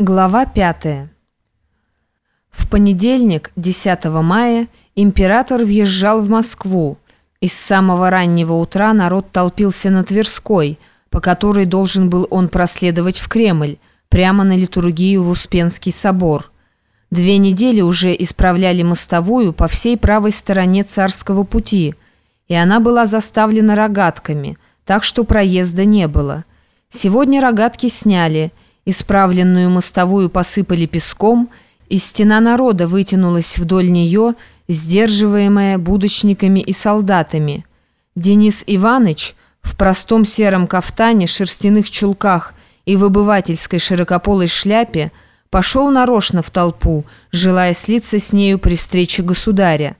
Глава 5. В понедельник, 10 мая, император въезжал в Москву, и с самого раннего утра народ толпился на Тверской, по которой должен был он проследовать в Кремль, прямо на литургию в Успенский собор. Две недели уже исправляли мостовую по всей правой стороне царского пути, и она была заставлена рогатками, так что проезда не было. Сегодня рогатки сняли – Исправленную мостовую посыпали песком, и стена народа вытянулась вдоль нее, сдерживаемая будочниками и солдатами. Денис Иваныч в простом сером кафтане, шерстяных чулках и в обывательской широкополой шляпе пошел нарочно в толпу, желая слиться с нею при встрече государя.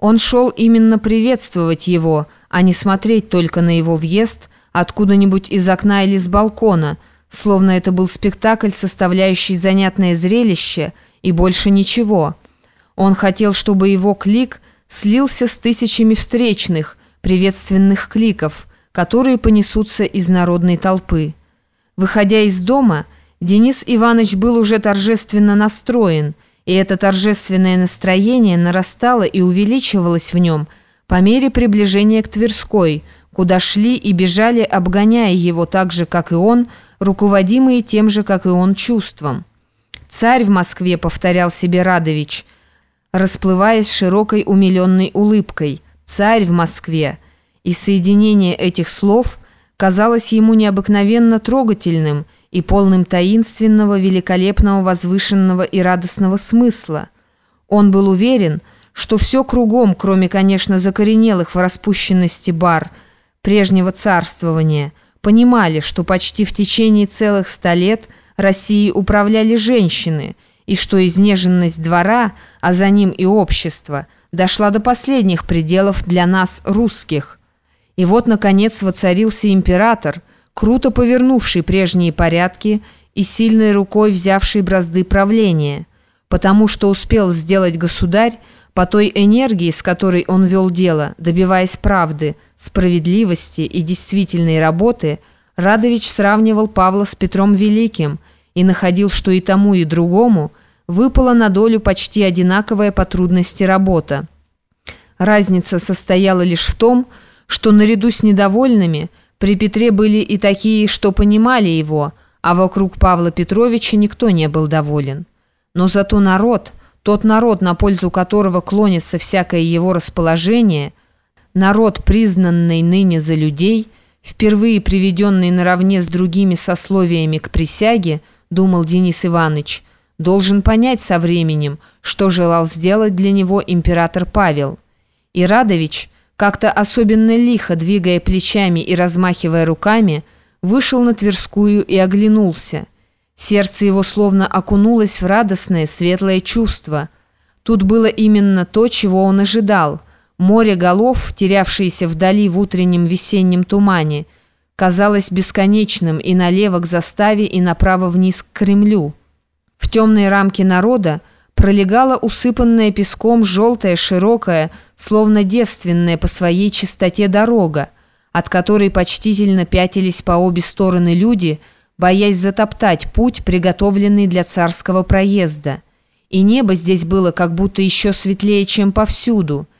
Он шел именно приветствовать его, а не смотреть только на его въезд откуда-нибудь из окна или с балкона – словно это был спектакль, составляющий занятное зрелище, и больше ничего. Он хотел, чтобы его клик слился с тысячами встречных, приветственных кликов, которые понесутся из народной толпы. Выходя из дома, Денис Иванович был уже торжественно настроен, и это торжественное настроение нарастало и увеличивалось в нем по мере приближения к Тверской, куда шли и бежали, обгоняя его так же, как и он, руководимые тем же, как и он, чувством. «Царь в Москве», — повторял себе Радович, расплываясь широкой умиленной улыбкой. «Царь в Москве». И соединение этих слов казалось ему необыкновенно трогательным и полным таинственного, великолепного, возвышенного и радостного смысла. Он был уверен, что все кругом, кроме, конечно, закоренелых в распущенности бар, прежнего царствования – понимали, что почти в течение целых ста лет Россией управляли женщины, и что изнеженность двора, а за ним и общества, дошла до последних пределов для нас, русских. И вот, наконец, воцарился император, круто повернувший прежние порядки и сильной рукой взявший бразды правления, потому что успел сделать государь, по той энергии, с которой он вел дело, добиваясь правды, справедливости и действительной работы, Радович сравнивал Павла с Петром Великим и находил, что и тому, и другому выпала на долю почти одинаковая по трудности работа. Разница состояла лишь в том, что наряду с недовольными при Петре были и такие, что понимали его, а вокруг Павла Петровича никто не был доволен. Но зато народ – тот народ, на пользу которого клонится всякое его расположение, народ, признанный ныне за людей, впервые приведенный наравне с другими сословиями к присяге, думал Денис Иванович, должен понять со временем, что желал сделать для него император Павел. И Радович, как-то особенно лихо двигая плечами и размахивая руками, вышел на Тверскую и оглянулся – Сердце его словно окунулось в радостное, светлое чувство. Тут было именно то, чего он ожидал. Море голов, терявшееся вдали в утреннем весеннем тумане, казалось бесконечным и налево к заставе, и направо вниз к Кремлю. В темной рамке народа пролегала усыпанная песком желтая, широкая, словно девственная по своей чистоте дорога, от которой почтительно пятились по обе стороны люди – боясь затоптать путь, приготовленный для царского проезда. И небо здесь было как будто еще светлее, чем повсюду –